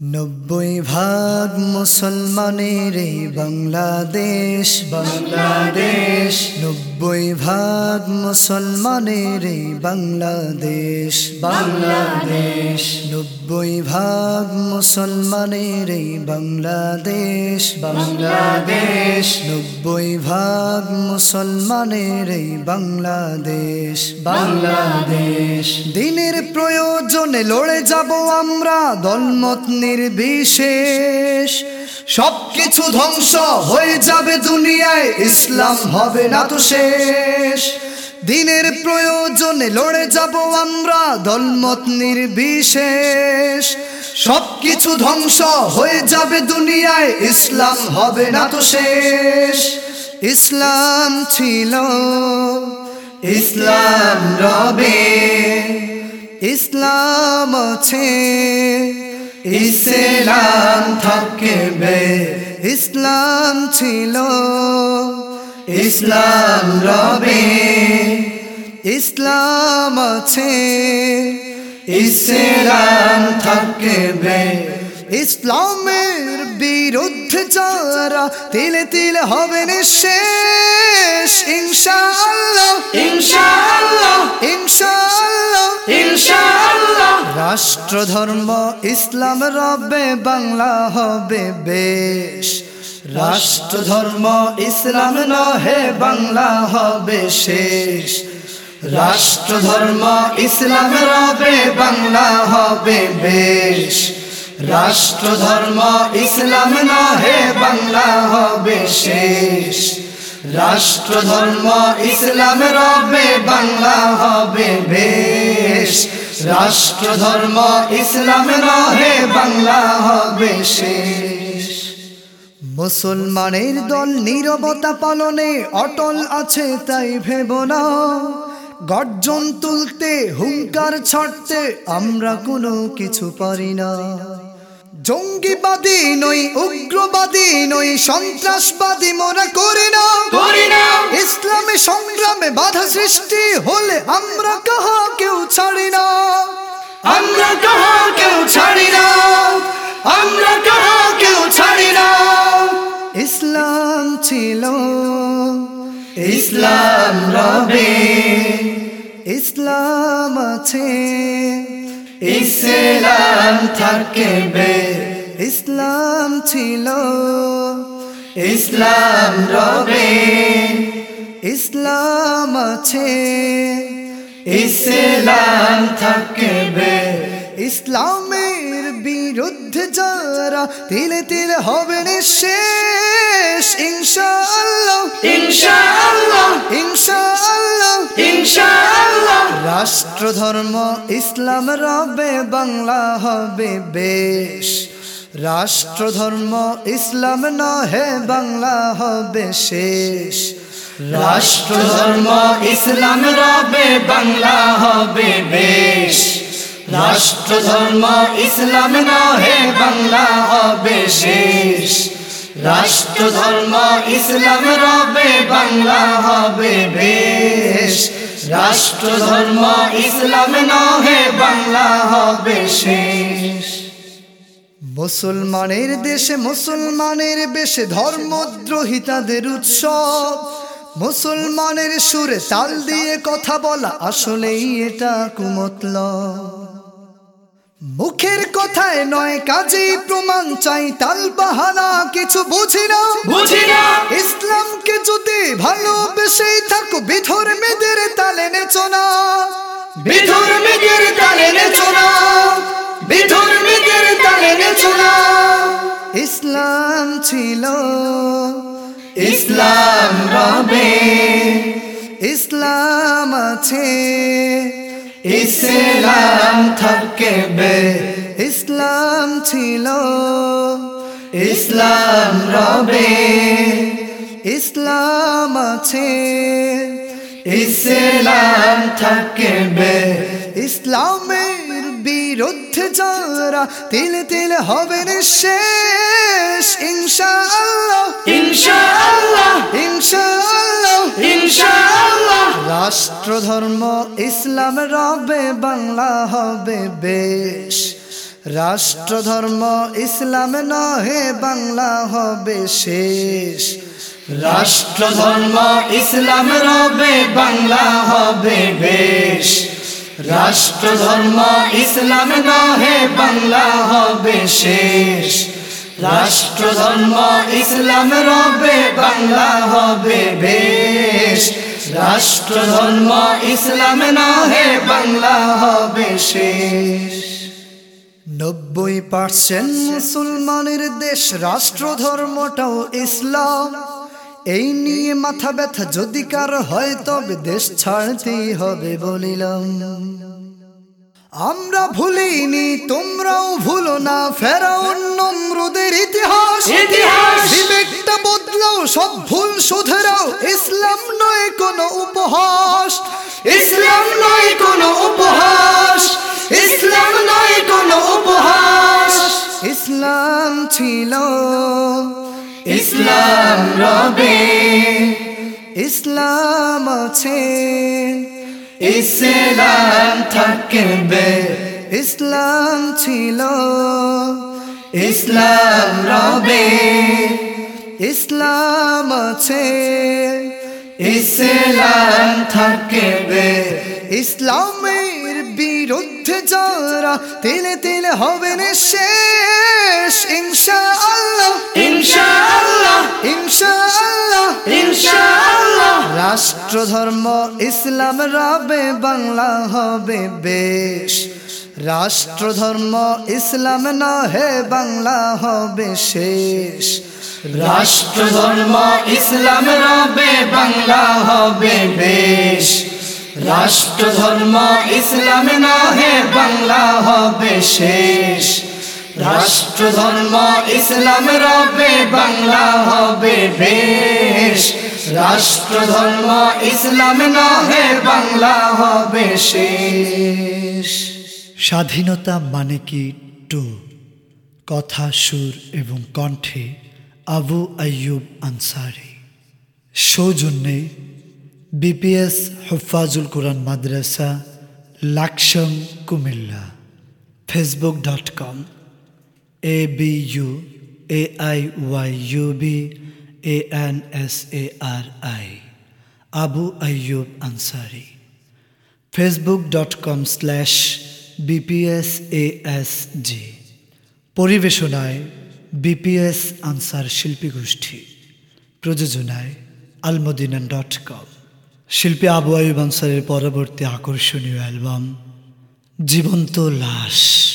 নব্বই ভাগ মুসলমানের বাংলাদেশ বাংলাদেশ। নব্বই ভাগ মুসলমানের বাংলাদেশ বাংলাদেশ। নব্বই ভাগ মুসলমানের বাংলাদেশ বাংলাদেশ। নব্বই ভাগ মুসলমানের বাংলাদেশ বাংলাদেশ। দিনের প্রয়োজনে লড়ে যাব আমরা দলমত নির্বিশেষ সবকিছু ধ্বংস হয়ে যাবে দুনিয়ায়, ইসলাম হবে না তো শেষ। দিনের প্রয়োজনে লড়ে যাব আমরা দলমত নির্বিশেষ। সবকিছু ধ্বংস হয়ে যাবে দুনিয়ায়, ইসলাম হবে না তো শেষ। ইসলাম ছিল, ইসলাম রবে। ইসলাম আছে ইসলাম থাকবে। ইসলাম ছিল ইসলাম রবে। ইসলাম আছে ইসলাম থাকবে। ইসলামের বিরুদ্ধে যারা তিলে তিলে হবে শেষ ইনশাআল্লাহ। ইনশাআল্লাহ। ইনশাআল্লাহ। ইনশাআল্লাহ। রাষ্ট্র ধর্ম ইসলাম রবে বাংলা হবে বেশ। রাষ্ট্র ধর্ম ইসলাম নহে বাংলা হবে শেষ। রাষ্ট্র ধর্ম ইসলাম রবে বাংলা হবে বেশ। রাষ্ট্র ধর্ম ইসলাম নহে, বাংলা হবে শেষ। রাষ্ট্র ধর্ম ইসলাম রবে, বাংলা হবে বেশ। রাষ্ট্র ধর্ম ইসলাম রহে বাংলা হবে শেষ। মুসলমানের দল নীরবতা পালনে অটল আছে তাই ভেব না। গর্জন তুলতে, হুঙ্কার ছাড়তে আমরা কোনো কিছু পারি না। জঙ্গিবাদী নই উগ্রবাদী নই সন্ত্রাসবাদী মোরা করি না। করি না। ইসলামে সংগ্রামে বাধা সৃষ্টি হলে আমরা কাহা কেউ ছাড়ি না। আমরা কাহা কেউ ছাড়ি না। আমরা কাহা কেউ ছাড়ি না। ইসলাম ছিল। ইসলাম রবে। ইসলাম আছে। ইসলাম থাকবে। ইসলাম ছিল। ইসলাম রবে। ইসলাম আছে। ইসলাম থাকবে। ইসলামের বিরুদ্ধে যারা তিলে তিলে হবে শেষ ইনশাআল্লাহ। ইনশাআল্লাহ। ইনশাআল্লাহ। ইনশাআল্লাহ। রাষ্ট্র ধর্ম ইসলাম রবে বাংলা হবে বেশ। রাষ্ট্র ধর্ম ইসলাম নহে বাংলা হবে শেষ। রাষ্ট্র ধর্ম ইসলাম রবে বাংলা হবে বেশ। রাষ্ট্র ধর্ম ইসলাম নহে, বাংলা হবে শেষ। রাষ্ট্র ধর্ম ইসলাম রবে, বাংলা হবে বেশ। রাষ্ট্র ধর্ম ইসলাম নহে, বাংলা হবে শেষ। মুসলমানের দেশে মুসলমানের বেশে ধর্মদ্রোহী তাদের উৎসব। মুসলমানের সুরে তাল দিয়ে কথা বলা আসলেই এটা কুমতল মুখের কথায় নয় কাজেই প্রমাণ চাই তাল বাহানা কিছু বুঝি না। বুঝি না। ইসলামকে যদি ভালোবেসেই থাকো বিধর মেয়েদের তালে নেচো না। বিধুর মেঘের তালে নেচো না। বিধুর মেঘের তালে নেচো না। ইসলাম ছিল। ইসলাম রবে। ইসলাম আছে। ইসলাম থাকবে। ইসলাম ছিল। ইসলাম রবে। ইসলাম আছে। ইসলাম থাকবে। ইসলামের বিরুদ্ধে যারা তিল তিল হবে শেষ ইনশাআল্লাহ। ইনশাআল্লাহ। ইনশাআল্লাহ। ইনশাআল্লাহ। রাষ্ট্র ধর্ম ইসলাম রবে বাংলা হবে বেশ। রাষ্ট্র ধর্ম ইসলাম নহে বাংলা হবে শেষ। রাষ্ট্র ধর্ম ইসলাম রবে বাংলা হবে বেশ। রাষ্ট্র ধর্ম ইসলাম নহে, বাংলা হবে শেষ। রাষ্ট্র ধর্ম ইসলাম রবে, বাংলা হবে বেশ। রাষ্ট্র ধর্ম ইসলাম নহে, বাংলা হবে শেষ। নব্বই পার্সেন্ট মুসলমানের দেশ রাষ্ট্র ধর্মটাও ইসলাম। এই নিয়ে মাথা ব্যথা যদি কার হয় তবে দেশ ছাড়তেই হবে বলিলাম। আমরা ভুলিনি তোমরাও ভুলো না ফেরাউন নমরুদের ইতিহাস। ইতিহাস। বিবেকটা বদলাও সব ভুল শুধরাও ইসলাম নয় কোনো উপহাস। ইসলাম নয় কোনো উপহাস। ইসলাম নয় কোনো উপহাস। ইসলাম ছিল ইসলাম রবে। ইসলাম আছে। ইসলাম থাকবে। ইসলাম ছিল। ইসলাম রবে। ইসলাম আছে। ইসলাম থাকবে। ইসলামের বিরুদ্ধে যারা তিলে তিলে হবেন শেষ ইনশাআল্লাহ ইনশাআল্লাহ ইনশাআল্লাহ ইনশাআল্লাহ রাষ্ট্র ধর্ম ইসলাম রবে বাংলা হবে বেশ। রাষ্ট্র ধর্ম ইসলাম নহে বাংলা হবে শেষ। রাষ্ট্র ধর্ম ইসলাম রবে বাংলা হবে বেশ। রাষ্ট্র ধর্ম ইসলাম নহে বাংলা হবে শেষ। রাষ্ট্র ধর্ম ইসলাম রবে, বাংলা হবে বেশ। রাষ্ট্র ধর্ম ইসলাম নহে, বাংলা হবে শেষ। স্বাধীনতা মানে কি টু? কথা, সুর এবং কণ্ঠে আবু আয়ুব আনসারি। সৌজন্যে BPS হফাজুল Quran Madrasa Laksam Comilla. Facebook dot com. A B U A I Y U B A N S A R I Abu Ayub Ansari Facebook dot com slash BPS ASG পরিবেশনায় BPS Ansar শিল্পী গোষ্ঠী প্রযোজনায় Al Madina dot com শিল্পী আবু আয়ুব আনসারের পরবর্তী আকর্ষণীয় album জীবন্ত লাশ।